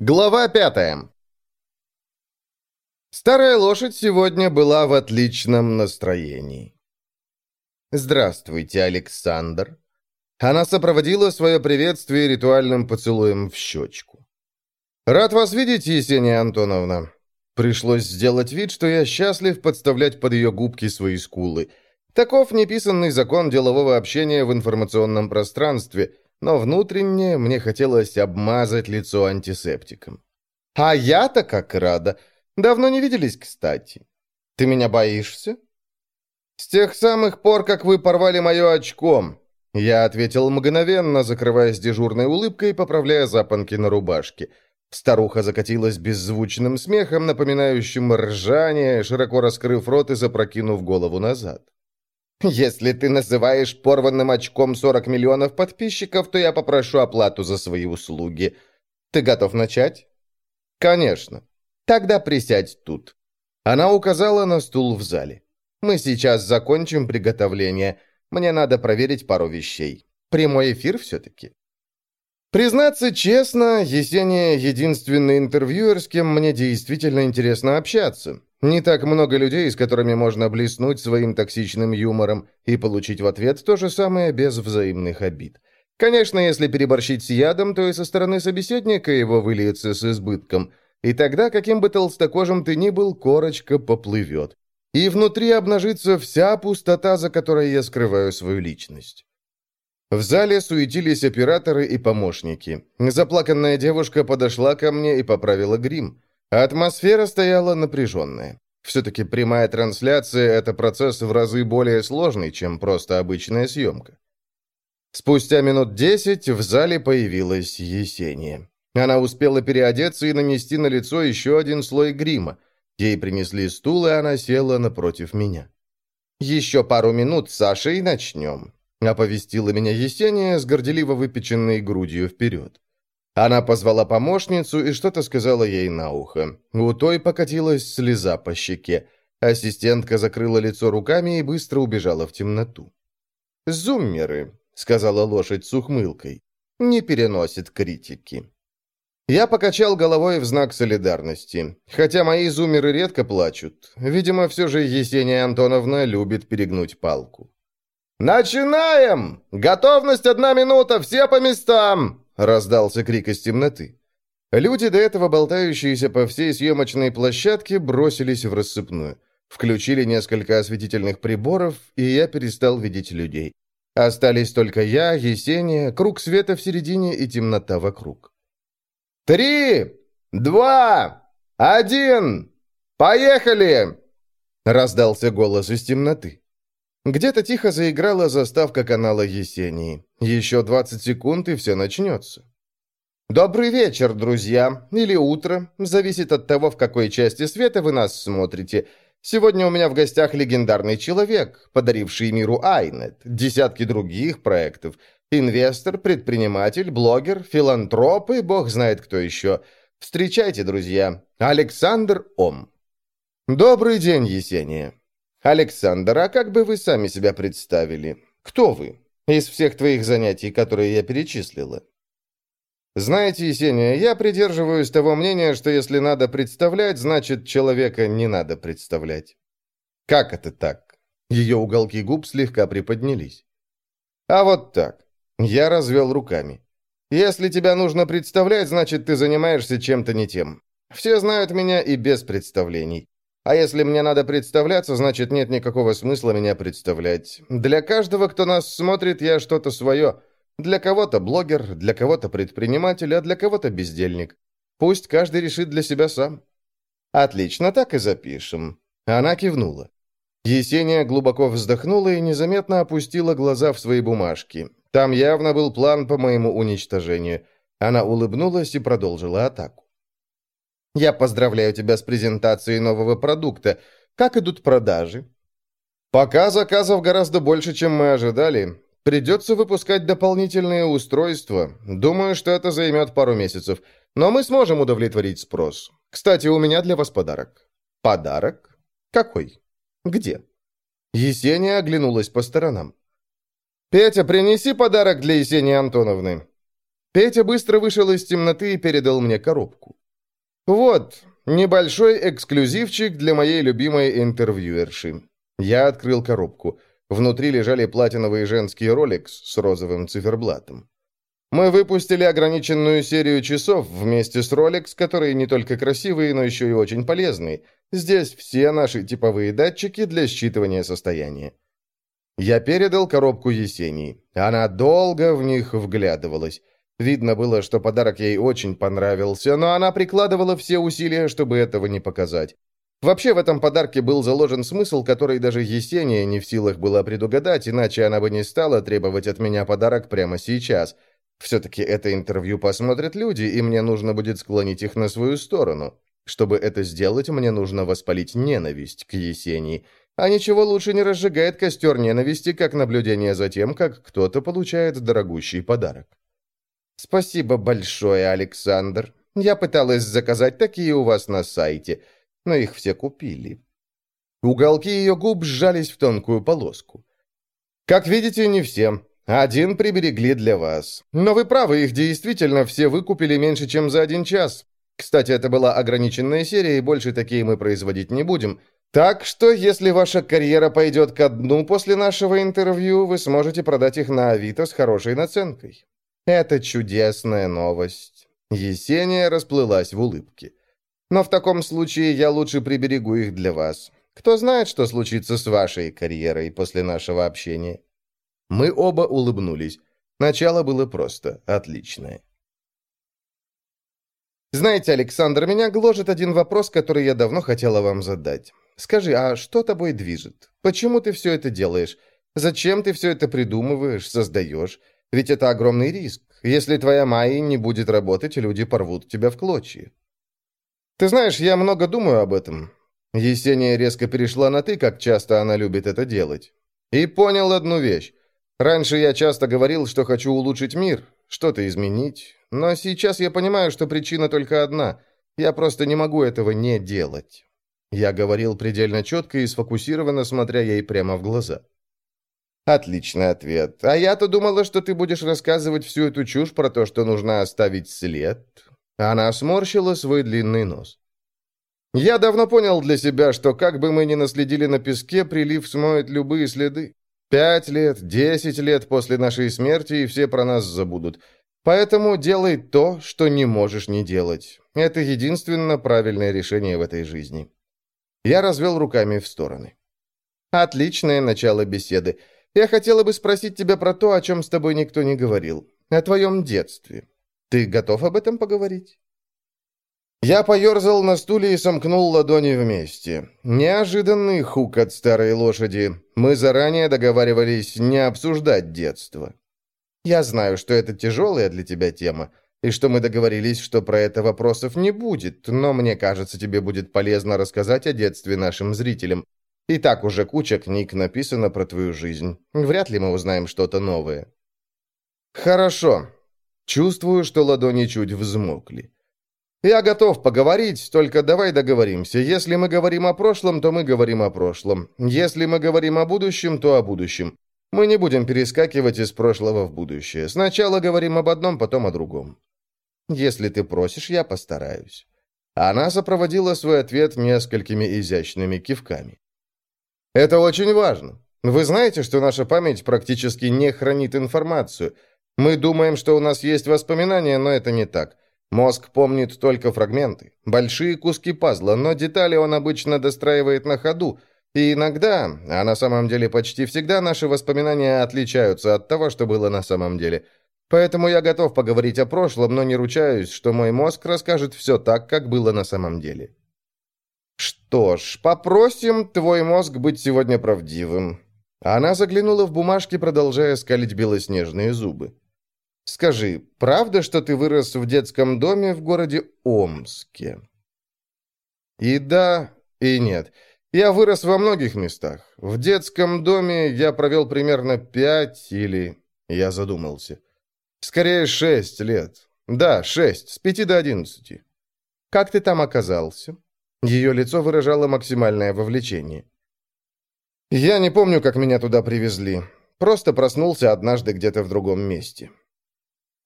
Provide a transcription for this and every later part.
Глава пятая. Старая лошадь сегодня была в отличном настроении. «Здравствуйте, Александр». Она сопроводила свое приветствие ритуальным поцелуем в щечку. «Рад вас видеть, Есения Антоновна». Пришлось сделать вид, что я счастлив подставлять под ее губки свои скулы. Таков неписанный закон делового общения в информационном пространстве – но внутренне мне хотелось обмазать лицо антисептиком. «А я-то как рада! Давно не виделись, кстати. Ты меня боишься?» «С тех самых пор, как вы порвали мое очком», я ответил мгновенно, закрываясь дежурной улыбкой поправляя запонки на рубашке. Старуха закатилась беззвучным смехом, напоминающим ржание, широко раскрыв рот и запрокинув голову назад. Если ты называешь порванным очком 40 миллионов подписчиков, то я попрошу оплату за свои услуги. Ты готов начать? Конечно. Тогда присядь тут. Она указала на стул в зале. Мы сейчас закончим приготовление. Мне надо проверить пару вещей. Прямой эфир все-таки. Признаться честно, Есения — единственный интервьюер, с кем мне действительно интересно общаться. Не так много людей, с которыми можно блеснуть своим токсичным юмором и получить в ответ то же самое без взаимных обид. Конечно, если переборщить с ядом, то и со стороны собеседника его выльется с избытком. И тогда, каким бы толстокожим ты ни был, корочка поплывет. И внутри обнажится вся пустота, за которой я скрываю свою личность. В зале суетились операторы и помощники. Заплаканная девушка подошла ко мне и поправила грим. Атмосфера стояла напряженная. Все-таки прямая трансляция – это процесс в разы более сложный, чем просто обычная съемка. Спустя минут десять в зале появилась Есения. Она успела переодеться и нанести на лицо еще один слой грима. Ей принесли стул, и она села напротив меня. «Еще пару минут, Саша, и начнем», — оповестила меня Есения с горделиво выпеченной грудью вперед. Она позвала помощницу и что-то сказала ей на ухо. У той покатилась слеза по щеке. Ассистентка закрыла лицо руками и быстро убежала в темноту. «Зуммеры», — сказала лошадь с ухмылкой, — «не переносит критики». Я покачал головой в знак солидарности. Хотя мои зумеры редко плачут. Видимо, все же Есения Антоновна любит перегнуть палку. «Начинаем! Готовность одна минута, все по местам!» Раздался крик из темноты. Люди, до этого болтающиеся по всей съемочной площадке, бросились в рассыпную. Включили несколько осветительных приборов, и я перестал видеть людей. Остались только я, Есения, круг света в середине и темнота вокруг. «Три! Два! Один! Поехали!» Раздался голос из темноты. Где-то тихо заиграла заставка канала Есении. Еще 20 секунд, и все начнется. «Добрый вечер, друзья. Или утро. Зависит от того, в какой части света вы нас смотрите. Сегодня у меня в гостях легендарный человек, подаривший миру Айнет, десятки других проектов. Инвестор, предприниматель, блогер, филантроп и бог знает кто еще. Встречайте, друзья. Александр Ом». «Добрый день, Есения. «Александр, а как бы вы сами себя представили? Кто вы? Из всех твоих занятий, которые я перечислила?» «Знаете, Есения, я придерживаюсь того мнения, что если надо представлять, значит, человека не надо представлять». «Как это так?» Ее уголки губ слегка приподнялись. «А вот так». Я развел руками. «Если тебя нужно представлять, значит, ты занимаешься чем-то не тем. Все знают меня и без представлений. А если мне надо представляться, значит, нет никакого смысла меня представлять. Для каждого, кто нас смотрит, я что-то свое. Для кого-то блогер, для кого-то предприниматель, а для кого-то бездельник. Пусть каждый решит для себя сам. Отлично, так и запишем. Она кивнула. Есения глубоко вздохнула и незаметно опустила глаза в свои бумажки. Там явно был план по моему уничтожению. Она улыбнулась и продолжила атаку. Я поздравляю тебя с презентацией нового продукта. Как идут продажи? Пока заказов гораздо больше, чем мы ожидали. Придется выпускать дополнительные устройства. Думаю, что это займет пару месяцев. Но мы сможем удовлетворить спрос. Кстати, у меня для вас подарок. Подарок? Какой? Где? Есения оглянулась по сторонам. «Петя, принеси подарок для Есении Антоновны». Петя быстро вышел из темноты и передал мне коробку. Вот, небольшой эксклюзивчик для моей любимой интервьюерши. Я открыл коробку. Внутри лежали платиновые женские Rolex с розовым циферблатом. Мы выпустили ограниченную серию часов вместе с Rolex, которые не только красивые, но еще и очень полезные. Здесь все наши типовые датчики для считывания состояния. Я передал коробку Есении. Она долго в них вглядывалась. Видно было, что подарок ей очень понравился, но она прикладывала все усилия, чтобы этого не показать. Вообще в этом подарке был заложен смысл, который даже Есения не в силах была предугадать, иначе она бы не стала требовать от меня подарок прямо сейчас. Все-таки это интервью посмотрят люди, и мне нужно будет склонить их на свою сторону. Чтобы это сделать, мне нужно воспалить ненависть к Есении. А ничего лучше не разжигает костер ненависти, как наблюдение за тем, как кто-то получает дорогущий подарок. «Спасибо большое, Александр. Я пыталась заказать такие у вас на сайте, но их все купили». Уголки ее губ сжались в тонкую полоску. «Как видите, не все. Один приберегли для вас. Но вы правы, их действительно все выкупили меньше, чем за один час. Кстати, это была ограниченная серия, и больше такие мы производить не будем. Так что, если ваша карьера пойдет ко дну после нашего интервью, вы сможете продать их на Авито с хорошей наценкой. Это чудесная новость. Есения расплылась в улыбке. Но в таком случае я лучше приберегу их для вас. Кто знает, что случится с вашей карьерой после нашего общения. Мы оба улыбнулись. Начало было просто отличное. Знаете, Александр, меня гложет один вопрос, который я давно хотела вам задать. Скажи, а что тобой движет? Почему ты все это делаешь? Зачем ты все это придумываешь, создаешь? Ведь это огромный риск. Если твоя Майя не будет работать, люди порвут тебя в клочья. Ты знаешь, я много думаю об этом. Есения резко перешла на «ты», как часто она любит это делать. И понял одну вещь. Раньше я часто говорил, что хочу улучшить мир, что-то изменить, но сейчас я понимаю, что причина только одна. Я просто не могу этого не делать. Я говорил предельно четко и сфокусированно, смотря ей прямо в глаза. Отличный ответ. А я-то думала, что ты будешь рассказывать всю эту чушь про то, что нужно оставить след. Она сморщила свой длинный нос. Я давно понял для себя, что как бы мы ни наследили на песке, прилив смоет любые следы. Пять лет, десять лет после нашей смерти, и все про нас забудут. Поэтому делай то, что не можешь не делать. Это единственно правильное решение в этой жизни. Я развел руками в стороны. Отличное начало беседы. Я хотела бы спросить тебя про то, о чем с тобой никто не говорил. О твоем детстве. Ты готов об этом поговорить?» Я поерзал на стуле и сомкнул ладони вместе. Неожиданный хук от старой лошади. Мы заранее договаривались не обсуждать детство. Я знаю, что это тяжелая для тебя тема, и что мы договорились, что про это вопросов не будет, но мне кажется, тебе будет полезно рассказать о детстве нашим зрителям. И так уже куча книг написано про твою жизнь. Вряд ли мы узнаем что-то новое. Хорошо. Чувствую, что ладони чуть взмокли. Я готов поговорить, только давай договоримся. Если мы говорим о прошлом, то мы говорим о прошлом. Если мы говорим о будущем, то о будущем. Мы не будем перескакивать из прошлого в будущее. Сначала говорим об одном, потом о другом. Если ты просишь, я постараюсь. Она сопроводила свой ответ несколькими изящными кивками. Это очень важно. Вы знаете, что наша память практически не хранит информацию. Мы думаем, что у нас есть воспоминания, но это не так. Мозг помнит только фрагменты, большие куски пазла, но детали он обычно достраивает на ходу, и иногда, а на самом деле почти всегда, наши воспоминания отличаются от того, что было на самом деле. Поэтому я готов поговорить о прошлом, но не ручаюсь, что мой мозг расскажет все так, как было на самом деле. «Что ж, попросим твой мозг быть сегодня правдивым». Она заглянула в бумажки, продолжая скалить белоснежные зубы. «Скажи, правда, что ты вырос в детском доме в городе Омске?» «И да, и нет. Я вырос во многих местах. В детском доме я провел примерно пять или...» Я задумался. «Скорее, шесть лет. Да, шесть, с пяти до одиннадцати. Как ты там оказался?» Ее лицо выражало максимальное вовлечение. «Я не помню, как меня туда привезли. Просто проснулся однажды где-то в другом месте».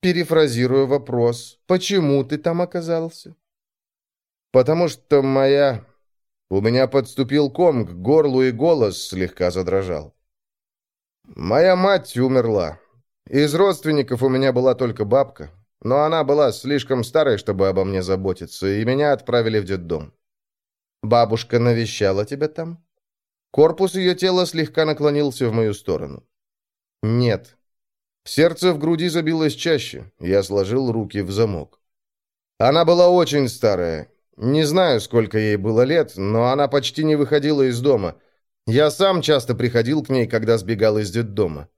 Перефразирую вопрос. «Почему ты там оказался?» потому что моя... У меня подступил ком к горлу, и голос слегка задрожал. Моя мать умерла. Из родственников у меня была только бабка, но она была слишком старой, чтобы обо мне заботиться, и меня отправили в детдом. Бабушка навещала тебя там? Корпус ее тела слегка наклонился в мою сторону. Нет. Сердце в груди забилось чаще. Я сложил руки в замок. Она была очень старая, не знаю, сколько ей было лет, но она почти не выходила из дома. Я сам часто приходил к ней, когда сбегал из детдома.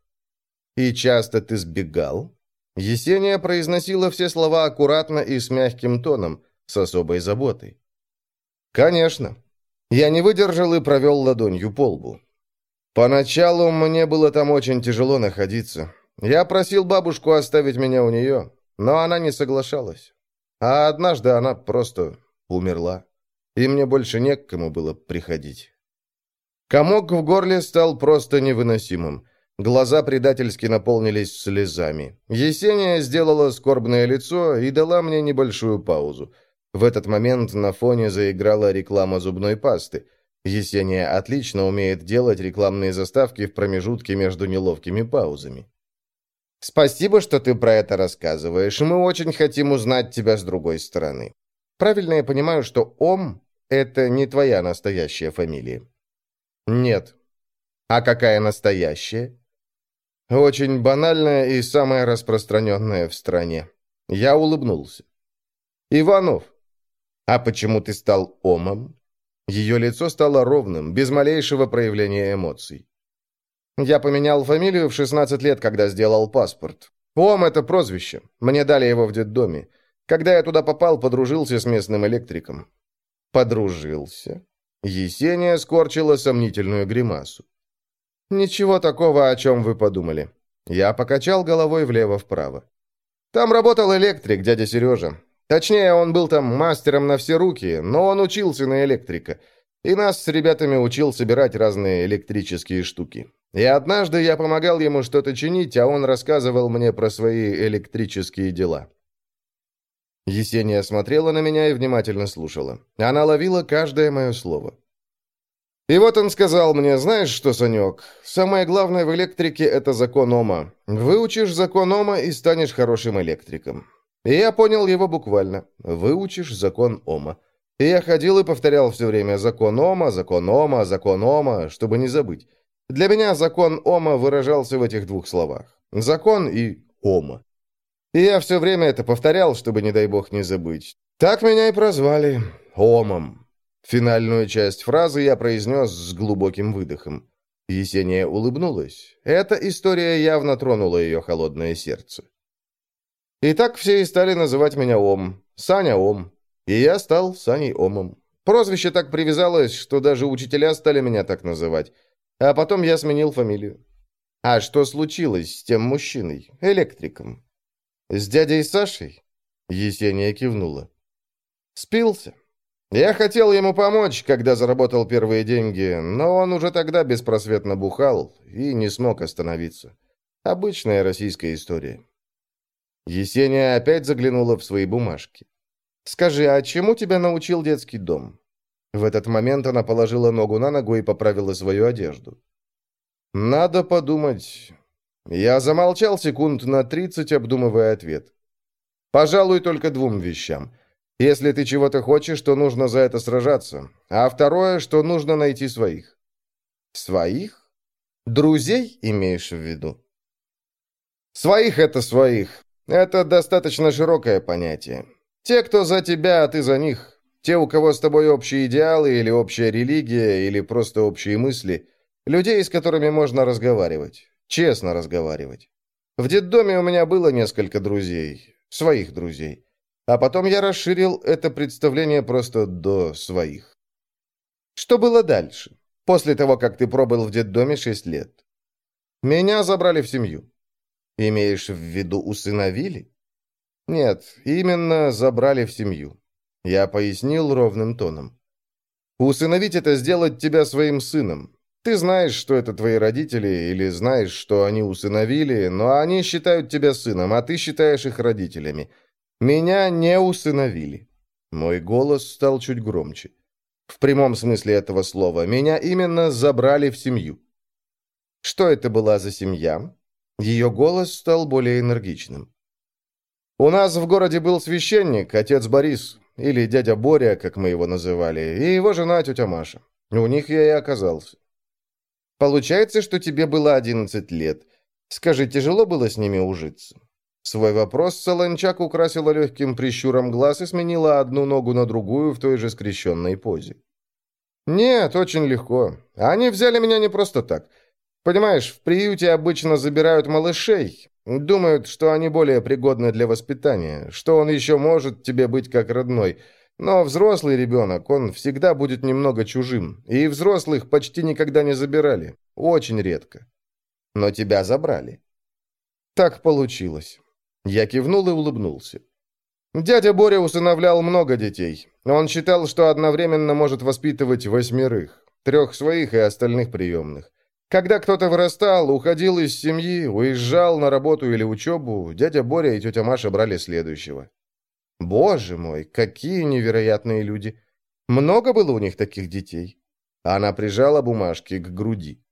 «И часто ты сбегал?» Есения произносила все слова аккуратно и с мягким тоном, с особой заботой. «Конечно». Я не выдержал и провел ладонью по лбу. Поначалу мне было там очень тяжело находиться. Я просил бабушку оставить меня у нее, но она не соглашалась. А однажды она просто умерла, и мне больше не к кому было приходить. Комок в горле стал просто невыносимым. Глаза предательски наполнились слезами. Есения сделала скорбное лицо и дала мне небольшую паузу. В этот момент на фоне заиграла реклама зубной пасты. Есения отлично умеет делать рекламные заставки в промежутке между неловкими паузами. «Спасибо, что ты про это рассказываешь. Мы очень хотим узнать тебя с другой стороны. Правильно я понимаю, что Ом — это не твоя настоящая фамилия? Нет. А какая настоящая? Очень банальная и самая распространенная в стране. Я улыбнулся. Иванов. А почему ты стал Омом? Ее лицо стало ровным, без малейшего проявления эмоций. Я поменял фамилию в 16 лет, когда сделал паспорт. Ом — это прозвище. Мне дали его в детдоме. Когда я туда попал, подружился с местным электриком. Подружился. Есения скорчила сомнительную гримасу. «Ничего такого, о чем вы подумали». Я покачал головой влево-вправо. «Там работал электрик, дядя Сережа. Точнее, он был там мастером на все руки, но он учился на электрика. И нас с ребятами учил собирать разные электрические штуки. И однажды я помогал ему что-то чинить, а он рассказывал мне про свои электрические дела. Есения смотрела на меня и внимательно слушала. Она ловила каждое мое слово. И вот он сказал мне, знаешь что, Санек, самое главное в электрике – это закон Ома. Выучишь закон Ома и станешь хорошим электриком. Я понял его буквально. Выучишь закон Ома. И я ходил и повторял все время закон Ома, закон Ома, закон Ома, чтобы не забыть. Для меня закон Ома выражался в этих двух словах. Закон и Ома. И я все время это повторял, чтобы, не дай бог, не забыть. Так меня и прозвали Омом. Финальную часть фразы я произнес с глубоким выдохом. Есения улыбнулась. Эта история явно тронула ее холодное сердце. И так все и стали называть меня Ом. Саня Ом. И я стал Саней Омом. Прозвище так привязалось, что даже учителя стали меня так называть. А потом я сменил фамилию. А что случилось с тем мужчиной, электриком? «С дядей Сашей?» Есения кивнула. «Спился. Я хотел ему помочь, когда заработал первые деньги, но он уже тогда беспросветно бухал и не смог остановиться. Обычная российская история». Есения опять заглянула в свои бумажки. «Скажи, а чему тебя научил детский дом?» В этот момент она положила ногу на ногу и поправила свою одежду. «Надо подумать. Я замолчал секунд на тридцать, обдумывая ответ. Пожалуй, только двум вещам. Если ты чего-то хочешь, то нужно за это сражаться. А второе, что нужно найти своих. Своих? Друзей имеешь в виду? Своих — это своих. Это достаточно широкое понятие. Те, кто за тебя, а ты за них. Те, у кого с тобой общие идеалы или общая религия, или просто общие мысли. Людей, с которыми можно разговаривать. Честно разговаривать. В детдоме у меня было несколько друзей. Своих друзей. А потом я расширил это представление просто до своих. Что было дальше? После того, как ты пробыл в детдоме шесть лет. Меня забрали в семью. Имеешь в виду усыновили? Нет, именно забрали в семью. Я пояснил ровным тоном. Усыновить это сделать тебя своим сыном. Ты знаешь, что это твои родители, или знаешь, что они усыновили, но они считают тебя сыном, а ты считаешь их родителями. Меня не усыновили. Мой голос стал чуть громче. В прямом смысле этого слова. Меня именно забрали в семью. Что это была за семья? Ее голос стал более энергичным. У нас в городе был священник, отец Борис, или дядя Боря, как мы его называли, и его жена тетя Маша. У них я и оказался. Получается, что тебе было 11 лет. Скажи, тяжело было с ними ужиться? Свой вопрос Солончак украсила легким прищуром глаз и сменила одну ногу на другую в той же скрещенной позе. «Нет, очень легко. Они взяли меня не просто так. Понимаешь, в приюте обычно забирают малышей. Думают, что они более пригодны для воспитания, что он еще может тебе быть как родной. Но взрослый ребенок, он всегда будет немного чужим. И взрослых почти никогда не забирали. Очень редко. Но тебя забрали. Так получилось. Я кивнул и улыбнулся. Дядя Боря усыновлял много детей. Он считал, что одновременно может воспитывать восьмерых. Трех своих и остальных приемных. Когда кто-то вырастал, уходил из семьи, уезжал на работу или учебу, дядя Боря и тетя Маша брали следующего. Боже мой, какие невероятные люди! Много было у них таких детей? Она прижала бумажки к груди.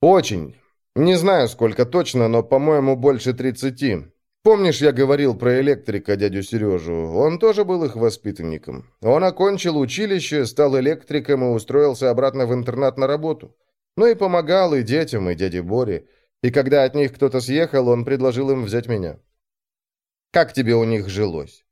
Очень. Не знаю, сколько точно, но, по-моему, больше тридцати. Помнишь, я говорил про электрика дядю Сережу? Он тоже был их воспитанником. Он окончил училище, стал электриком и устроился обратно в интернат на работу. Ну и помогал и детям, и дяде Боре. И когда от них кто-то съехал, он предложил им взять меня. Как тебе у них жилось?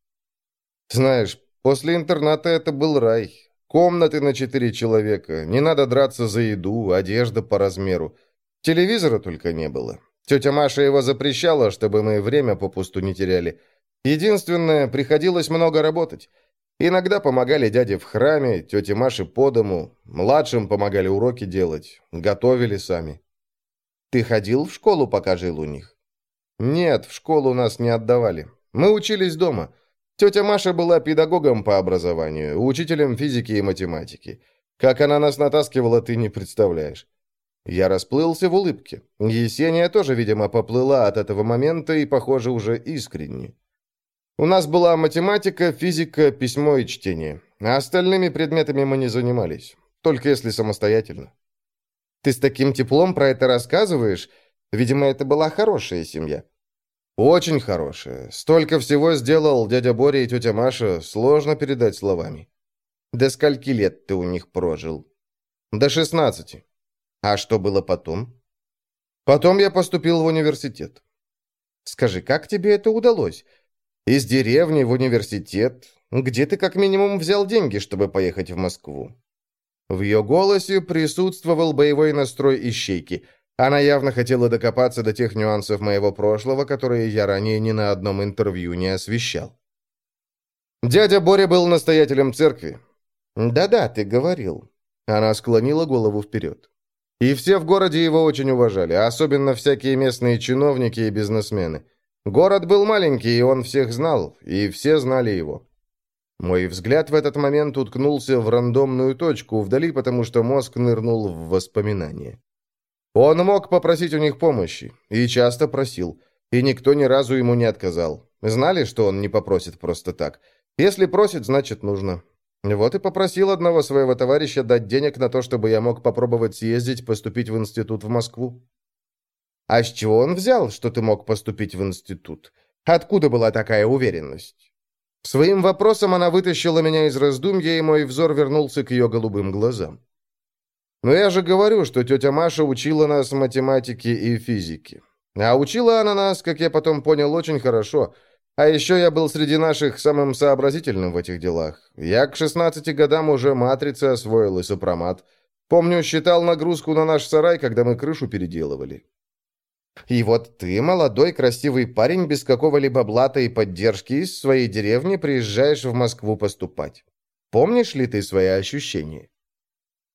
Знаешь, после интерната это был рай. Комнаты на четыре человека, не надо драться за еду, одежда по размеру. Телевизора только не было. Тетя Маша его запрещала, чтобы мы время попусту не теряли. Единственное, приходилось много работать. Иногда помогали дяде в храме, тете Маше по дому, младшим помогали уроки делать, готовили сами. Ты ходил в школу, пока жил у них? Нет, в школу нас не отдавали. Мы учились дома. Тетя Маша была педагогом по образованию, учителем физики и математики. Как она нас натаскивала, ты не представляешь. Я расплылся в улыбке. Есения тоже, видимо, поплыла от этого момента и, похоже, уже искренне. У нас была математика, физика, письмо и чтение. А остальными предметами мы не занимались. Только если самостоятельно. Ты с таким теплом про это рассказываешь? Видимо, это была хорошая семья. Очень хорошая. Столько всего сделал дядя Боря и тетя Маша, сложно передать словами. До скольки лет ты у них прожил? До шестнадцати. А что было потом? Потом я поступил в университет. Скажи, как тебе это удалось? Из деревни в университет. Где ты как минимум взял деньги, чтобы поехать в Москву? В ее голосе присутствовал боевой настрой ищейки. Она явно хотела докопаться до тех нюансов моего прошлого, которые я ранее ни на одном интервью не освещал. Дядя Боря был настоятелем церкви. «Да-да, ты говорил». Она склонила голову вперед. И все в городе его очень уважали, особенно всякие местные чиновники и бизнесмены. Город был маленький, и он всех знал, и все знали его. Мой взгляд в этот момент уткнулся в рандомную точку вдали, потому что мозг нырнул в воспоминания. Он мог попросить у них помощи, и часто просил, и никто ни разу ему не отказал. Знали, что он не попросит просто так. Если просит, значит нужно. Вот и попросил одного своего товарища дать денег на то, чтобы я мог попробовать съездить поступить в институт в Москву. А с чего он взял, что ты мог поступить в институт? Откуда была такая уверенность? Своим вопросом она вытащила меня из раздумья, и мой взор вернулся к ее голубым глазам. Но я же говорю, что тетя Маша учила нас математике и физике. А учила она нас, как я потом понял, очень хорошо – а еще я был среди наших самым сообразительным в этих делах. Я к 16 годам уже матрицы освоил и сопромат. Помню, считал нагрузку на наш сарай, когда мы крышу переделывали. И вот ты, молодой красивый парень, без какого-либо блата и поддержки из своей деревни приезжаешь в Москву поступать. Помнишь ли ты свои ощущения?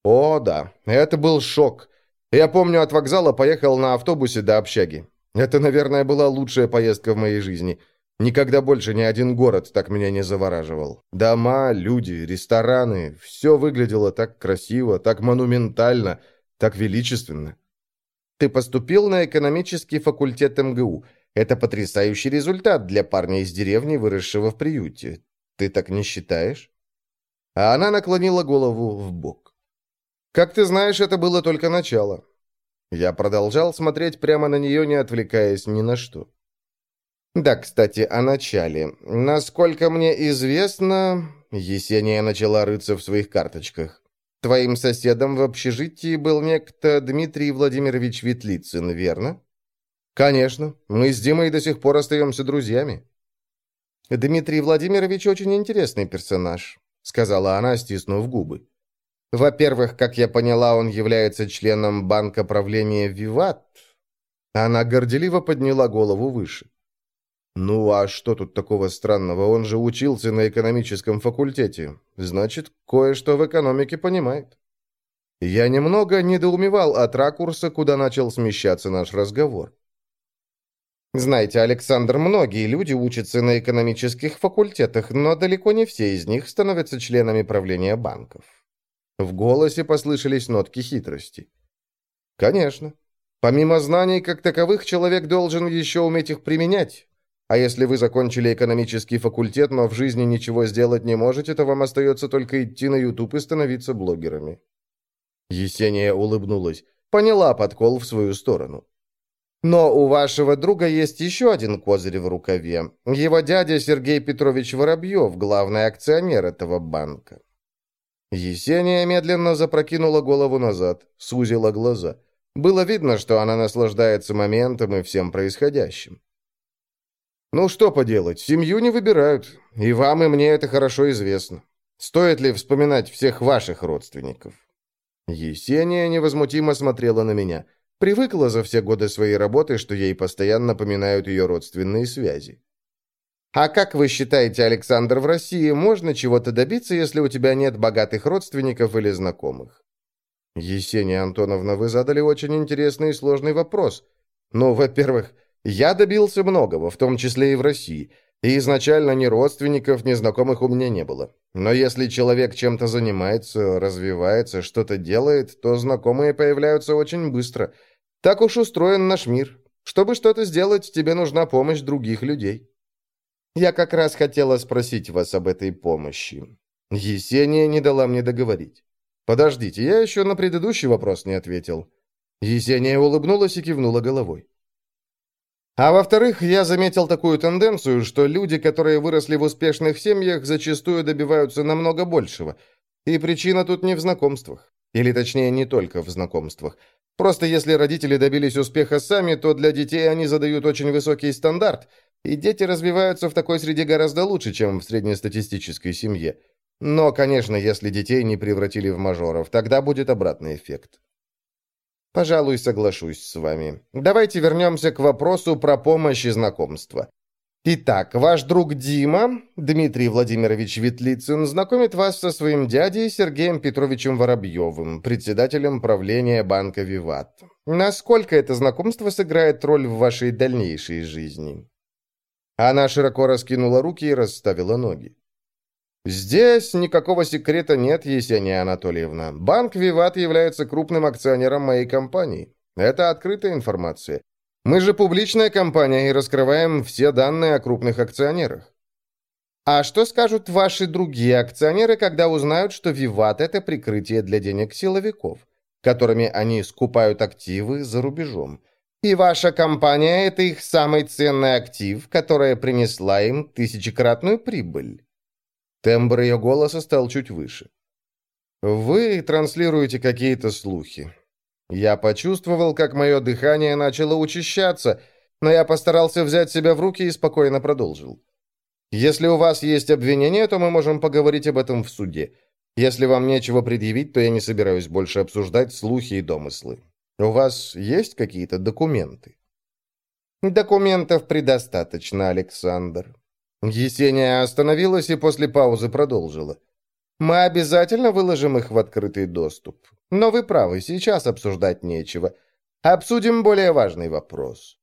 О, да, это был шок. Я помню, от вокзала поехал на автобусе до общаги. Это, наверное, была лучшая поездка в моей жизни – Никогда больше ни один город так меня не завораживал. Дома, люди, рестораны – все выглядело так красиво, так монументально, так величественно. Ты поступил на экономический факультет МГУ. Это потрясающий результат для парня из деревни, выросшего в приюте. Ты так не считаешь?» А она наклонила голову в бок. «Как ты знаешь, это было только начало». Я продолжал смотреть прямо на нее, не отвлекаясь ни на что. «Да, кстати, о начале. Насколько мне известно...» Есения начала рыться в своих карточках. «Твоим соседом в общежитии был некто Дмитрий Владимирович Ветлицын, верно?» «Конечно. Мы с Димой до сих пор остаемся друзьями». «Дмитрий Владимирович очень интересный персонаж», — сказала она, стиснув губы. «Во-первых, как я поняла, он является членом банка правления «Виват». Она горделиво подняла голову выше. «Ну, а что тут такого странного? Он же учился на экономическом факультете. Значит, кое-что в экономике понимает». Я немного недоумевал от ракурса, куда начал смещаться наш разговор. Знаете, Александр, многие люди учатся на экономических факультетах, но далеко не все из них становятся членами правления банков. В голосе послышались нотки хитрости. Конечно. Помимо знаний как таковых, человек должен еще уметь их применять. А если вы закончили экономический факультет, но в жизни ничего сделать не можете, то вам остается только идти на YouTube и становиться блогерами. Есения улыбнулась. Поняла подкол в свою сторону. Но у вашего друга есть еще один козырь в рукаве. Его дядя Сергей Петрович Воробьев, главный акционер этого банка. Есения медленно запрокинула голову назад, сузила глаза. Было видно, что она наслаждается моментом и всем происходящим. «Ну что поделать, семью не выбирают, и вам, и мне это хорошо известно. Стоит ли вспоминать всех ваших родственников?» Есения невозмутимо смотрела на меня – Привыкла за все годы своей работы, что ей постоянно напоминают ее родственные связи. А как вы считаете, Александр, в России можно чего-то добиться, если у тебя нет богатых родственников или знакомых? Есения Антоновна, вы задали очень интересный и сложный вопрос. Ну, во-первых, я добился многого, в том числе и в России. И изначально ни родственников, ни знакомых у меня не было. Но если человек чем-то занимается, развивается, что-то делает, то знакомые появляются очень быстро – так уж устроен наш мир. Чтобы что-то сделать, тебе нужна помощь других людей. Я как раз хотела спросить вас об этой помощи. Есения не дала мне договорить. Подождите, я еще на предыдущий вопрос не ответил. Есения улыбнулась и кивнула головой. А во-вторых, я заметил такую тенденцию, что люди, которые выросли в успешных семьях, зачастую добиваются намного большего. И причина тут не в знакомствах. Или точнее, не только в знакомствах. Просто если родители добились успеха сами, то для детей они задают очень высокий стандарт, и дети развиваются в такой среде гораздо лучше, чем в среднестатистической семье. Но, конечно, если детей не превратили в мажоров, тогда будет обратный эффект. Пожалуй, соглашусь с вами. Давайте вернемся к вопросу про помощь и знакомство. Итак, ваш друг Дима, Дмитрий Владимирович Ветлицын, знакомит вас со своим дядей Сергеем Петровичем Воробьевым, председателем правления банка «Виват». Насколько это знакомство сыграет роль в вашей дальнейшей жизни? Она широко раскинула руки и расставила ноги. Здесь никакого секрета нет, Есения Анатольевна. Банк «Виват» является крупным акционером моей компании. Это открытая информация. Мы же публичная компания и раскрываем все данные о крупных акционерах. А что скажут ваши другие акционеры, когда узнают, что Виват – это прикрытие для денег силовиков, которыми они скупают активы за рубежом? И ваша компания – это их самый ценный актив, которая принесла им тысячекратную прибыль. Тембр ее голоса стал чуть выше. Вы транслируете какие-то слухи. Я почувствовал, как мое дыхание начало учащаться, но я постарался взять себя в руки и спокойно продолжил. «Если у вас есть обвинения, то мы можем поговорить об этом в суде. Если вам нечего предъявить, то я не собираюсь больше обсуждать слухи и домыслы. У вас есть какие-то документы?» «Документов предостаточно, Александр». Есения остановилась и после паузы продолжила. Мы обязательно выложим их в открытый доступ. Но вы правы, сейчас обсуждать нечего. Обсудим более важный вопрос.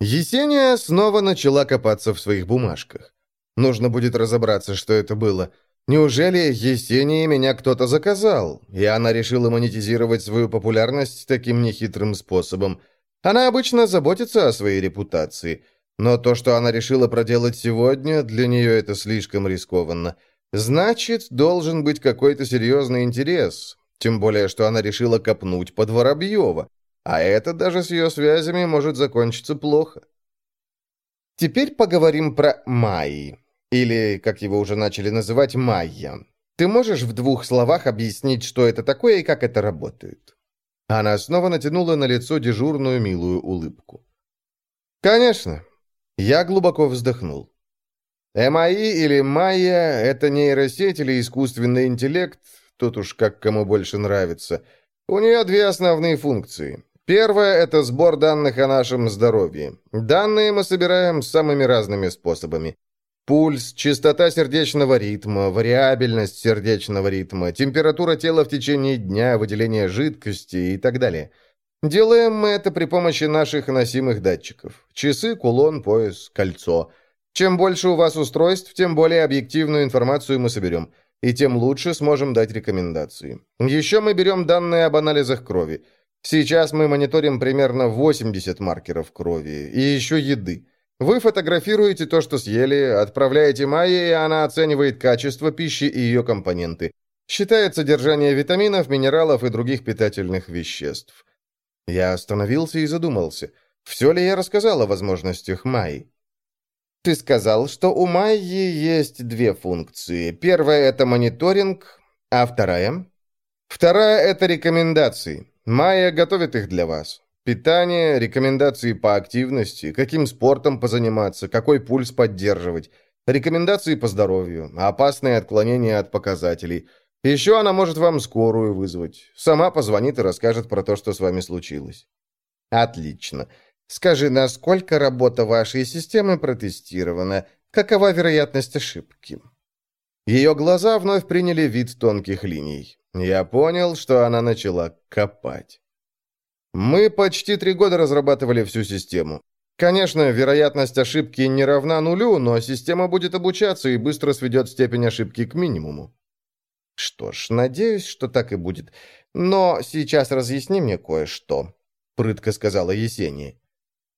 Есения снова начала копаться в своих бумажках. Нужно будет разобраться, что это было. Неужели Есении меня кто-то заказал, и она решила монетизировать свою популярность таким нехитрым способом? Она обычно заботится о своей репутации – Но то, что она решила проделать сегодня, для нее это слишком рискованно. Значит, должен быть какой-то серьезный интерес. Тем более, что она решила копнуть под Воробьева. А это даже с ее связями может закончиться плохо. Теперь поговорим про Майи. Или, как его уже начали называть, Майя. Ты можешь в двух словах объяснить, что это такое и как это работает?» Она снова натянула на лицо дежурную милую улыбку. «Конечно». Я глубоко вздохнул. МАИ или Майя — это нейросеть или искусственный интеллект, тут уж как кому больше нравится. У нее две основные функции. Первое – это сбор данных о нашем здоровье. Данные мы собираем самыми разными способами. Пульс, частота сердечного ритма, вариабельность сердечного ритма, температура тела в течение дня, выделение жидкости и так далее. Делаем мы это при помощи наших носимых датчиков. Часы, кулон, пояс, кольцо. Чем больше у вас устройств, тем более объективную информацию мы соберем. И тем лучше сможем дать рекомендации. Еще мы берем данные об анализах крови. Сейчас мы мониторим примерно 80 маркеров крови. И еще еды. Вы фотографируете то, что съели, отправляете Майе, и она оценивает качество пищи и ее компоненты. Считает содержание витаминов, минералов и других питательных веществ. Я остановился и задумался. Все ли я рассказал о возможностях Майи? Ты сказал, что у Майи есть две функции. Первая – это мониторинг, а вторая? Вторая – это рекомендации. Майя готовит их для вас. Питание, рекомендации по активности, каким спортом позаниматься, какой пульс поддерживать, рекомендации по здоровью, опасные отклонения от показателей. Еще она может вам скорую вызвать. Сама позвонит и расскажет про то, что с вами случилось. Отлично. Скажи, насколько работа вашей системы протестирована? Какова вероятность ошибки? Ее глаза вновь приняли вид тонких линий. Я понял, что она начала копать. Мы почти три года разрабатывали всю систему. Конечно, вероятность ошибки не равна нулю, но система будет обучаться и быстро сведет степень ошибки к минимуму. Что ж, надеюсь, что так и будет. Но сейчас разъясни мне кое-что, прытко сказала Есения.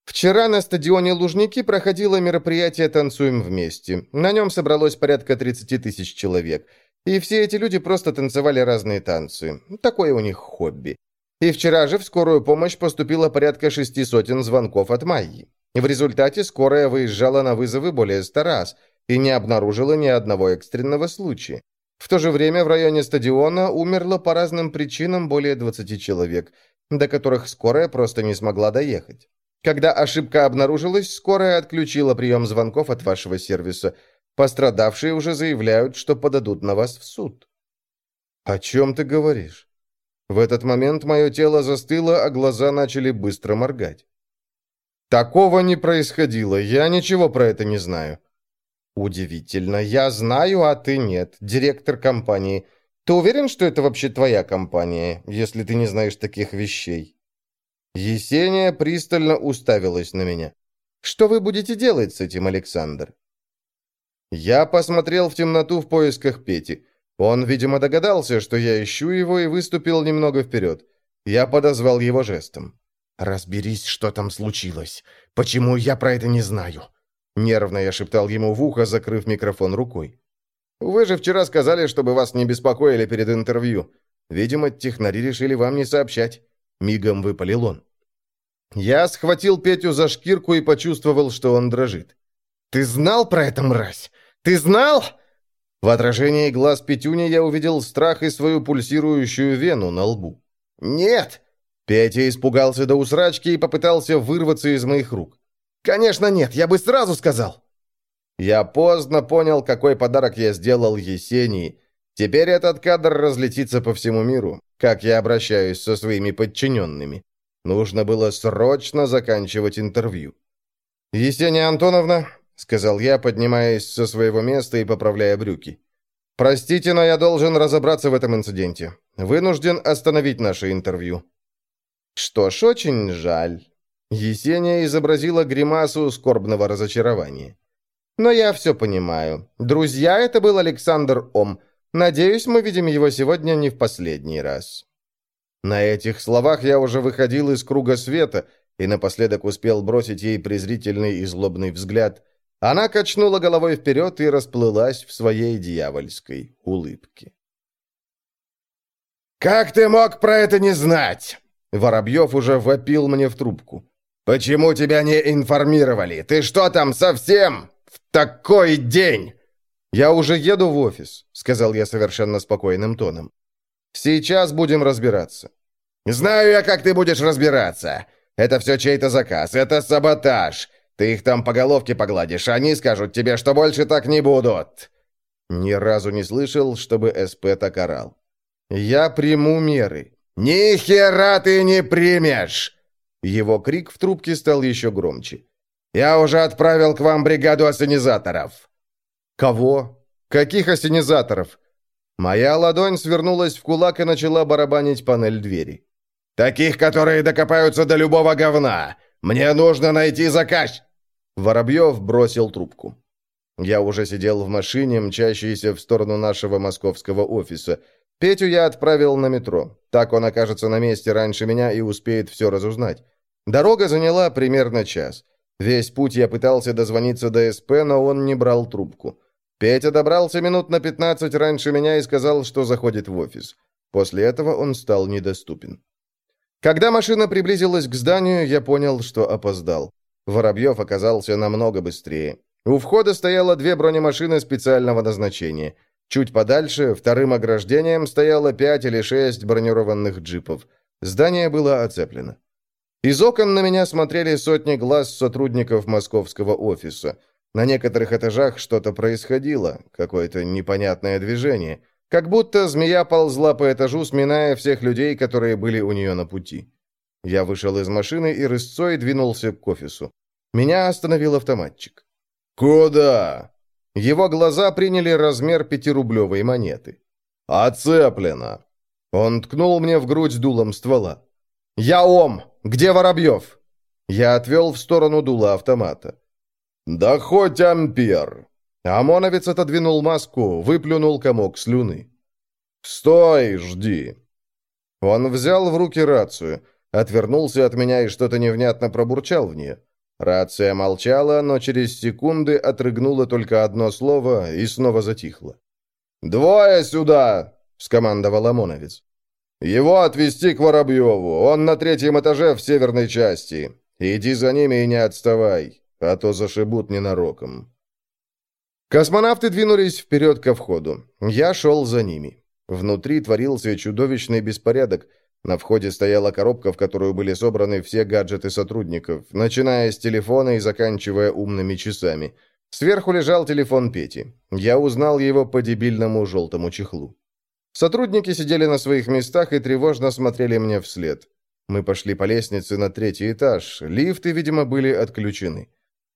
Вчера на стадионе Лужники проходило мероприятие «Танцуем вместе». На нем собралось порядка 30 тысяч человек. И все эти люди просто танцевали разные танцы. Такое у них хобби. И вчера же в скорую помощь поступило порядка шести сотен звонков от Майи. В результате скорая выезжала на вызовы более ста раз и не обнаружила ни одного экстренного случая. В то же время в районе стадиона умерло по разным причинам более 20 человек, до которых скорая просто не смогла доехать. Когда ошибка обнаружилась, скорая отключила прием звонков от вашего сервиса. Пострадавшие уже заявляют, что подадут на вас в суд. «О чем ты говоришь?» В этот момент мое тело застыло, а глаза начали быстро моргать. Такого не происходило, я ничего про это не знаю. Удивительно, я знаю, а ты нет, директор компании. Ты уверен, что это вообще твоя компания, если ты не знаешь таких вещей? Есения пристально уставилась на меня. Что вы будете делать с этим, Александр? Я посмотрел в темноту в поисках Пети. Он, видимо, догадался, что я ищу его, и выступил немного вперед. Я подозвал его жестом. «Разберись, что там случилось. Почему я про это не знаю?» Нервно я шептал ему в ухо, закрыв микрофон рукой. «Вы же вчера сказали, чтобы вас не беспокоили перед интервью. Видимо, технари решили вам не сообщать». Мигом выпалил он. Я схватил Петю за шкирку и почувствовал, что он дрожит. «Ты знал про это, мразь? Ты знал?» В отражении глаз Петюни я увидел страх и свою пульсирующую вену на лбу. «Нет!» Петя испугался до усрачки и попытался вырваться из моих рук. «Конечно нет, я бы сразу сказал!» Я поздно понял, какой подарок я сделал Есении. Теперь этот кадр разлетится по всему миру, как я обращаюсь со своими подчиненными. Нужно было срочно заканчивать интервью. «Есения Антоновна, — сказал я, поднимаясь со своего места и поправляя брюки. «Простите, но я должен разобраться в этом инциденте. Вынужден остановить наше интервью». «Что ж, очень жаль». Есения изобразила гримасу скорбного разочарования. «Но я все понимаю. Друзья, это был Александр Ом. Надеюсь, мы видим его сегодня не в последний раз». На этих словах я уже выходил из круга света — и напоследок успел бросить ей презрительный и злобный взгляд. Она качнула головой вперед и расплылась в своей дьявольской улыбке. «Как ты мог про это не знать?» Воробьев уже вопил мне в трубку. «Почему тебя не информировали? Ты что там совсем в такой день?» «Я уже еду в офис», — сказал я совершенно спокойным тоном. «Сейчас будем разбираться». «Знаю я, как ты будешь разбираться. Это все чей-то заказ, это саботаж. Ты их там по головке погладишь, они скажут тебе, что больше так не будут». Ни разу не слышал, чтобы СП так орал. «Я приму меры». «Ни хера ты не примешь!» Его крик в трубке стал еще громче. «Я уже отправил к вам бригаду ассенизаторов». «Кого? Каких ассенизаторов?» Моя ладонь свернулась в кулак и начала барабанить панель двери. «Таких, которые докопаются до любого говна! Мне нужно найти заказ!» Воробьев бросил трубку. Я уже сидел в машине, мчащейся в сторону нашего московского офиса. Петю я отправил на метро. Так он окажется на месте раньше меня и успеет все разузнать. Дорога заняла примерно час. Весь путь я пытался дозвониться до СП, но он не брал трубку. Петя добрался минут на 15 раньше меня и сказал, что заходит в офис. После этого он стал недоступен. Когда машина приблизилась к зданию, я понял, что опоздал. Воробьев оказался намного быстрее. У входа стояло две бронемашины специального назначения. Чуть подальше, вторым ограждением, стояло пять или шесть бронированных джипов. Здание было оцеплено. Из окон на меня смотрели сотни глаз сотрудников московского офиса. На некоторых этажах что-то происходило, какое-то непонятное движение. Как будто змея ползла по этажу, сминая всех людей, которые были у нее на пути. Я вышел из машины и рысцой двинулся к офису. Меня остановил автоматчик. «Куда?» Его глаза приняли размер пятирублевой монеты. «Оцеплено!» Он ткнул мне в грудь дулом ствола. «Я Ом! Где Воробьев?» Я отвел в сторону дула автомата. «Да хоть ампер!» ОМОНовец отодвинул маску, выплюнул комок слюны. «Стой, жди!» Он взял в руки рацию, отвернулся от меня и что-то невнятно пробурчал в нее. Рация молчала, но через секунды отрыгнула только одно слово и снова затихла. «Двое сюда!» — скомандовал ОМОНовец. «Его отвезти к Воробьеву. Он на третьем этаже в северной части. Иди за ними и не отставай, а то зашибут ненароком». Космонавты двинулись вперед ко входу. Я шел за ними. Внутри творился чудовищный беспорядок. На входе стояла коробка, в которую были собраны все гаджеты сотрудников, начиная с телефона и заканчивая умными часами. Сверху лежал телефон Пети. Я узнал его по дебильному желтому чехлу. Сотрудники сидели на своих местах и тревожно смотрели мне вслед. Мы пошли по лестнице на третий этаж. Лифты, видимо, были отключены.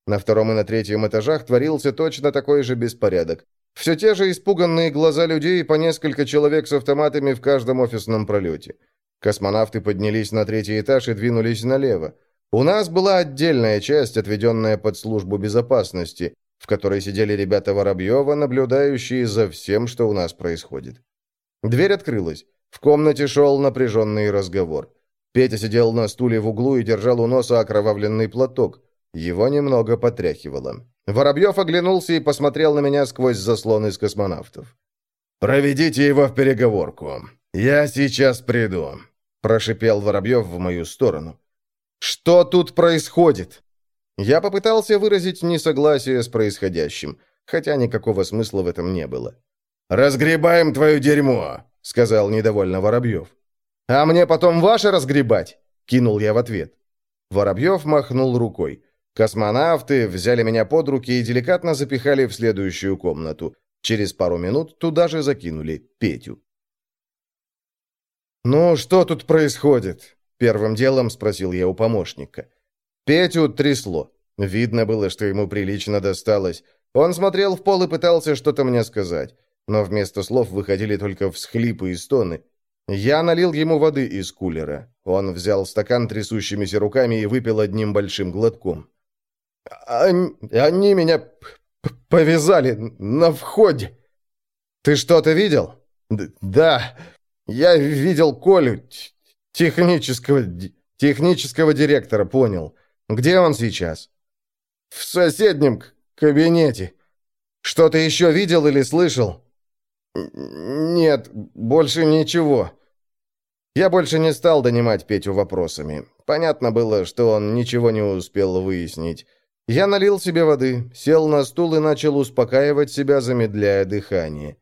На втором и на третьем этажах творился точно такой же беспорядок. Все те же испуганные глаза людей и по несколько человек с автоматами в каждом офисном пролете. Космонавты поднялись на третий этаж и двинулись налево. У нас была отдельная часть, отведенная под службу безопасности, в которой сидели ребята Воробьева, наблюдающие за всем, что у нас происходит. Дверь открылась. В комнате шел напряженный разговор. Петя сидел на стуле в углу и держал у носа окровавленный платок. Его немного потряхивало. Воробьев оглянулся и посмотрел на меня сквозь заслон из космонавтов. «Проведите его в переговорку. Я сейчас приду», – прошипел Воробьев в мою сторону. «Что тут происходит?» Я попытался выразить несогласие с происходящим, хотя никакого смысла в этом не было. «Разгребаем твое дерьмо», — сказал недовольно Воробьев. «А мне потом ваше разгребать?» — кинул я в ответ. Воробьев махнул рукой. Космонавты взяли меня под руки и деликатно запихали в следующую комнату. Через пару минут туда же закинули Петю. «Ну, что тут происходит?» — первым делом спросил я у помощника. Петю трясло. Видно было, что ему прилично досталось. Он смотрел в пол и пытался что-то мне сказать. Но вместо слов выходили только всхлипы и стоны. Я налил ему воды из кулера. Он взял стакан трясущимися руками и выпил одним большим глотком. Они, они меня повязали на входе. Ты что-то видел? Д да, я видел Колю, технического Технического директора, понял. Где он сейчас? В соседнем кабинете. Что-то еще видел или слышал? Нет, больше ничего. Я больше не стал донимать Петю вопросами. Понятно было, что он ничего не успел выяснить. Я налил себе воды, сел на стул и начал успокаивать себя, замедляя дыхание.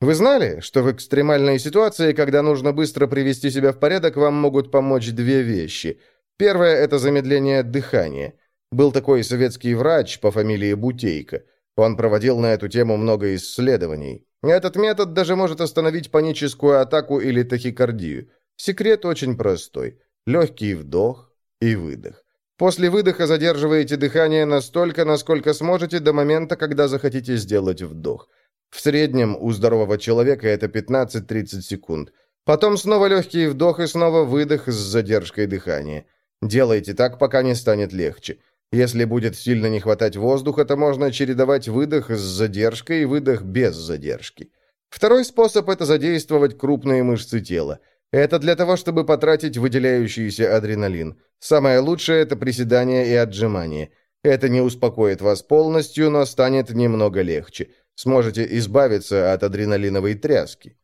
Вы знали, что в экстремальной ситуации, когда нужно быстро привести себя в порядок, вам могут помочь две вещи. Первое – это замедление дыхания. Был такой советский врач по фамилии Бутейко. Он проводил на эту тему много исследований. Этот метод даже может остановить паническую атаку или тахикардию. Секрет очень простой. Легкий вдох и выдох. После выдоха задерживаете дыхание настолько, насколько сможете до момента, когда захотите сделать вдох. В среднем у здорового человека это 15-30 секунд. Потом снова легкий вдох и снова выдох с задержкой дыхания. Делайте так, пока не станет легче. Если будет сильно не хватать воздуха, то можно чередовать выдох с задержкой и выдох без задержки. Второй способ – это задействовать крупные мышцы тела. Это для того, чтобы потратить выделяющийся адреналин. Самое лучшее – это приседание и отжимание. Это не успокоит вас полностью, но станет немного легче – Сможете избавиться от адреналиновой тряски.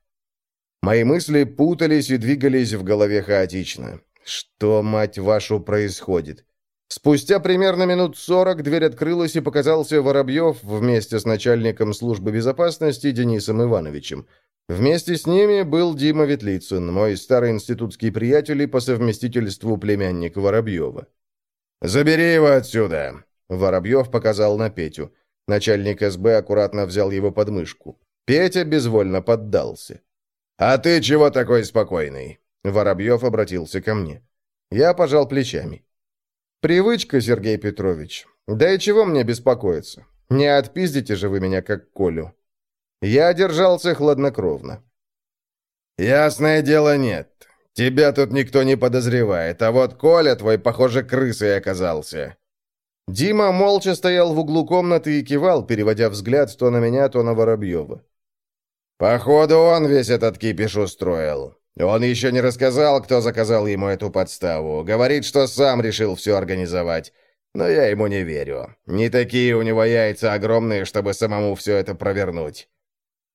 Мои мысли путались и двигались в голове хаотично. Что, мать вашу, происходит? Спустя примерно минут сорок дверь открылась, и показался Воробьев вместе с начальником службы безопасности Денисом Ивановичем. Вместе с ними был Дима Ветлицын, мой старый институтский приятель и по совместительству племянник Воробьева. «Забери его отсюда!» Воробьев показал на Петю. Начальник СБ аккуратно взял его под мышку. Петя безвольно поддался. «А ты чего такой спокойный?» Воробьев обратился ко мне. Я пожал плечами. «Привычка, Сергей Петрович. Да и чего мне беспокоиться? Не отпиздите же вы меня, как Колю». Я держался хладнокровно. «Ясное дело, нет. Тебя тут никто не подозревает, а вот Коля твой, похоже, крысой оказался». Дима молча стоял в углу комнаты и кивал, переводя взгляд то на меня, то на Воробьева. «Походу, он весь этот кипиш устроил. Он еще не рассказал, кто заказал ему эту подставу. Говорит, что сам решил все организовать. Но я ему не верю. Не такие у него яйца огромные, чтобы самому все это провернуть».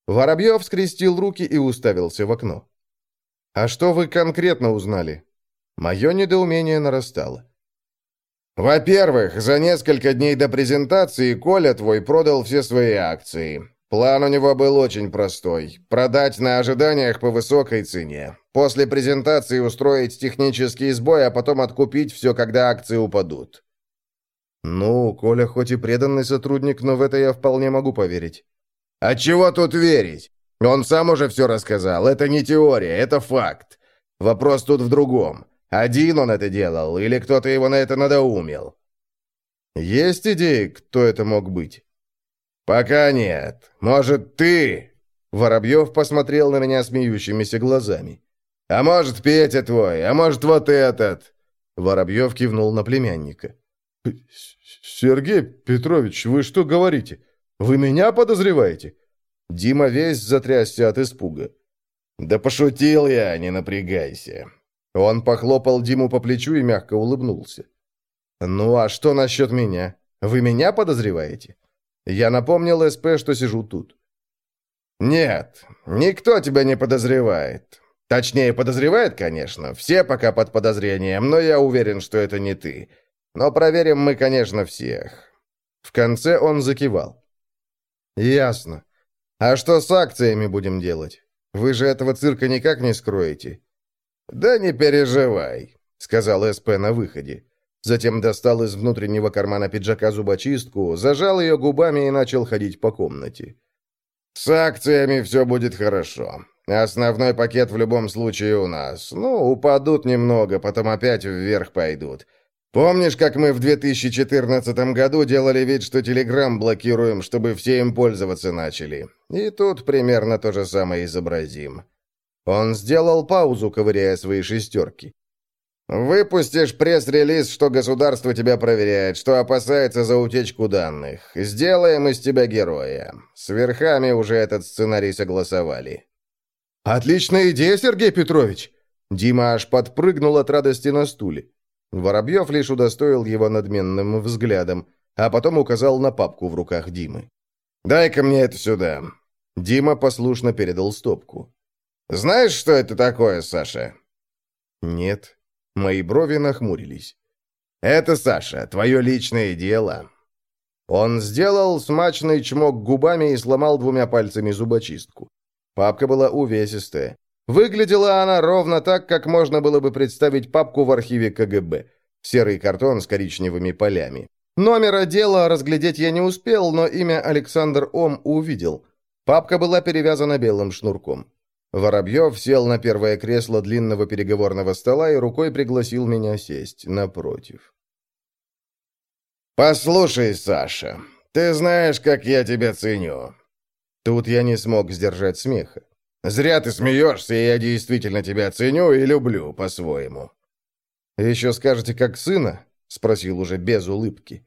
Воробьев скрестил руки и уставился в окно. «А что вы конкретно узнали?» Мое недоумение нарастало. Во-первых, за несколько дней до презентации Коля твой продал все свои акции. План у него был очень простой. Продать на ожиданиях по высокой цене. После презентации устроить технический сбой, а потом откупить все, когда акции упадут. Ну, Коля хоть и преданный сотрудник, но в это я вполне могу поверить. А чего тут верить? Он сам уже все рассказал. Это не теория, это факт. Вопрос тут в другом. Один он это делал, или кто-то его на это надоумил? Есть идеи, кто это мог быть? Пока нет. Может, ты? Воробьев посмотрел на меня смеющимися глазами. А может, Петя твой, а может, вот этот? Воробьев кивнул на племянника. «Сергей Петрович, вы что говорите? Вы меня подозреваете?» Дима весь затрясся от испуга. «Да пошутил я, не напрягайся. Он похлопал Диму по плечу и мягко улыбнулся. «Ну а что насчет меня? Вы меня подозреваете?» Я напомнил СП, что сижу тут. «Нет, никто тебя не подозревает. Точнее, подозревает, конечно. Все пока под подозрением, но я уверен, что это не ты. Но проверим мы, конечно, всех». В конце он закивал. «Ясно. А что с акциями будем делать? Вы же этого цирка никак не скроете?» «Да не переживай», — сказал СП на выходе. Затем достал из внутреннего кармана пиджака зубочистку, зажал ее губами и начал ходить по комнате. «С акциями все будет хорошо. Основной пакет в любом случае у нас. Ну, упадут немного, потом опять вверх пойдут. Помнишь, как мы в 2014 году делали вид, что Телеграм блокируем, чтобы все им пользоваться начали? И тут примерно то же самое изобразим». Он сделал паузу, ковыряя свои шестерки. «Выпустишь пресс-релиз, что государство тебя проверяет, что опасается за утечку данных. Сделаем из тебя героя. С верхами уже этот сценарий согласовали». «Отличная идея, Сергей Петрович!» Дима аж подпрыгнул от радости на стуле. Воробьев лишь удостоил его надменным взглядом, а потом указал на папку в руках Димы. «Дай-ка мне это сюда». Дима послушно передал стопку. «Знаешь, что это такое, Саша?» «Нет». Мои брови нахмурились. «Это, Саша, твое личное дело». Он сделал смачный чмок губами и сломал двумя пальцами зубочистку. Папка была увесистая. Выглядела она ровно так, как можно было бы представить папку в архиве КГБ. Серый картон с коричневыми полями. Номера дела разглядеть я не успел, но имя Александр Ом увидел. Папка была перевязана белым шнурком. Воробьев сел на первое кресло длинного переговорного стола и рукой пригласил меня сесть напротив. «Послушай, Саша, ты знаешь, как я тебя ценю». Тут я не смог сдержать смеха. Зря ты смеешься, я действительно тебя ценю и люблю по-своему». «Еще скажете, как сына?» — спросил уже без улыбки.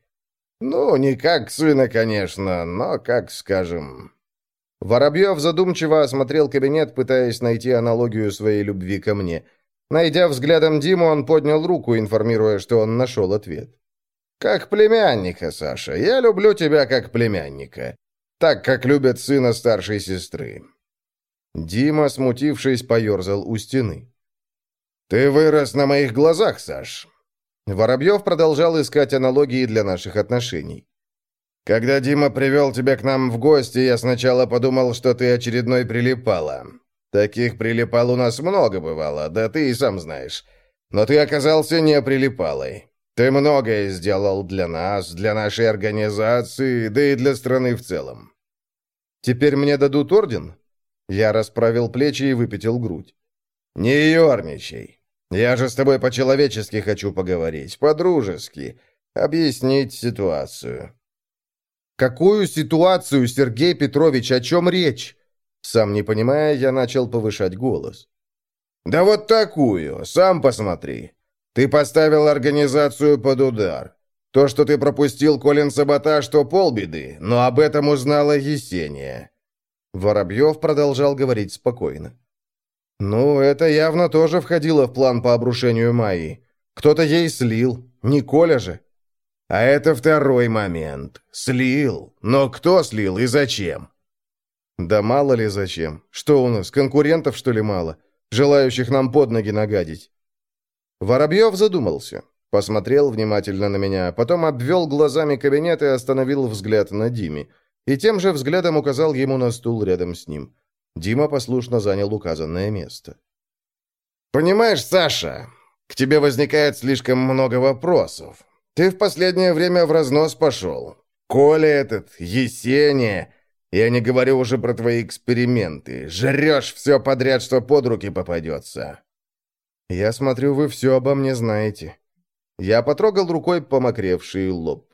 «Ну, не как сына, конечно, но как, скажем...» Воробьев задумчиво осмотрел кабинет, пытаясь найти аналогию своей любви ко мне. Найдя взглядом Диму, он поднял руку, информируя, что он нашел ответ. «Как племянника, Саша. Я люблю тебя как племянника. Так, как любят сына старшей сестры. Дима, смутившись, поерзал у стены. «Ты вырос на моих глазах, Саш!» Воробьев продолжал искать аналогии для наших отношений. «Когда Дима привел тебя к нам в гости, я сначала подумал, что ты очередной прилипала. Таких прилипал у нас много бывало, да ты и сам знаешь. Но ты оказался не прилипалой. Ты многое сделал для нас, для нашей организации, да и для страны в целом». «Теперь мне дадут орден?» Я расправил плечи и выпятил грудь. «Не ерничай. Я же с тобой по-человечески хочу поговорить, по-дружески, объяснить ситуацию». «Какую ситуацию, Сергей Петрович, о чем речь?» Сам не понимая, я начал повышать голос. «Да вот такую, сам посмотри. Ты поставил организацию под удар. То, что ты пропустил Колин саботаж, то полбеды, но об этом узнала Есения. Воробьев продолжал говорить спокойно. «Ну, это явно тоже входило в план по обрушению Майи. Кто-то ей слил, не Коля же». «А это второй момент. Слил. Но кто слил и зачем?» «Да мало ли зачем. Что у нас, конкурентов, что ли, мало? Желающих нам под ноги нагадить?» Воробьев задумался, посмотрел внимательно на меня, потом обвел глазами кабинет и остановил взгляд на Диме и тем же взглядом указал ему на стул рядом с ним. Дима послушно занял указанное место. «Понимаешь, Саша, к тебе возникает слишком много вопросов. Ты в последнее время в разнос пошел. Коля этот, Есения, я не говорю уже про твои эксперименты. Жрешь все подряд, что под руки попадется». «Я смотрю, вы все обо мне знаете». Я потрогал рукой помокревший лоб.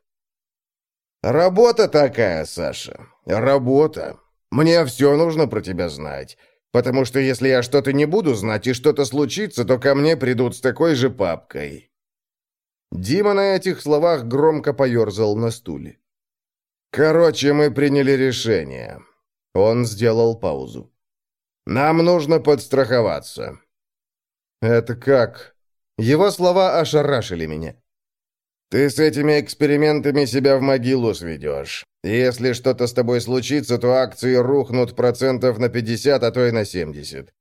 «Работа такая, Саша. Работа. Мне все нужно про тебя знать. Потому что если я что-то не буду знать и что-то случится, то ко мне придут с такой же папкой». Дима на этих словах громко поерзал на стуле. «Короче, мы приняли решение». Он сделал паузу. «Нам нужно подстраховаться». «Это как?» Его слова ошарашили меня. Ты с этими экспериментами себя в могилу сведешь. Если что-то с тобой случится, то акции рухнут процентов на 50, а то и на 70.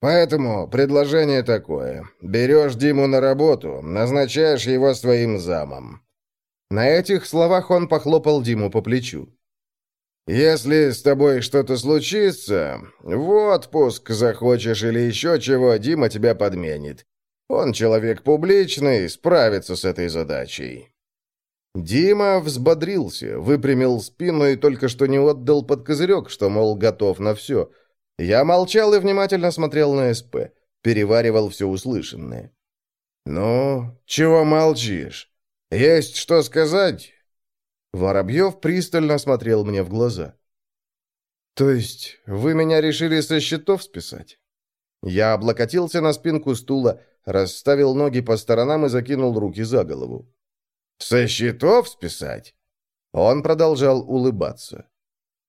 Поэтому предложение такое. Берешь Диму на работу, назначаешь его своим замом». На этих словах он похлопал Диму по плечу. «Если с тобой что-то случится, в отпуск захочешь или еще чего, Дима тебя подменит. Он человек публичный, справится с этой задачей». Дима взбодрился, выпрямил спину и только что не отдал под козырек, что, мол, готов на все. Я молчал и внимательно смотрел на СП, переваривал все услышанное. «Ну, чего молчишь? Есть что сказать?» Воробьев пристально смотрел мне в глаза. «То есть вы меня решили со счетов списать?» Я облокотился на спинку стула, расставил ноги по сторонам и закинул руки за голову. «Со счетов списать?» Он продолжал улыбаться.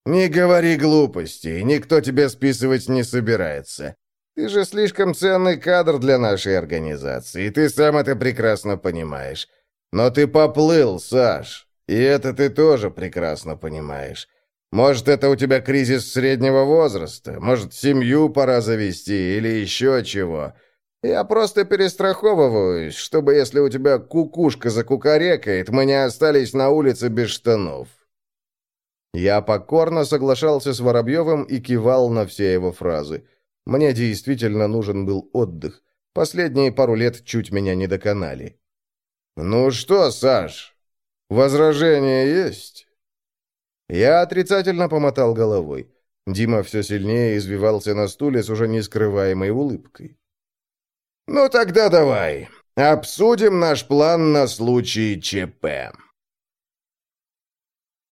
«Не говори глупостей, никто тебе списывать не собирается. Ты же слишком ценный кадр для нашей организации, и ты сам это прекрасно понимаешь. Но ты поплыл, Саш, и это ты тоже прекрасно понимаешь. Может, это у тебя кризис среднего возраста, может, семью пора завести или еще чего. Я просто перестраховываюсь, чтобы если у тебя кукушка закукарекает, мы не остались на улице без штанов. Я покорно соглашался с Воробьевым и кивал на все его фразы. Мне действительно нужен был отдых. Последние пару лет чуть меня не доконали. «Ну что, Саш, возражения есть?» Я отрицательно помотал головой. Дима все сильнее извивался на стуле с уже нескрываемой улыбкой. «Ну тогда давай, обсудим наш план на случай ЧП».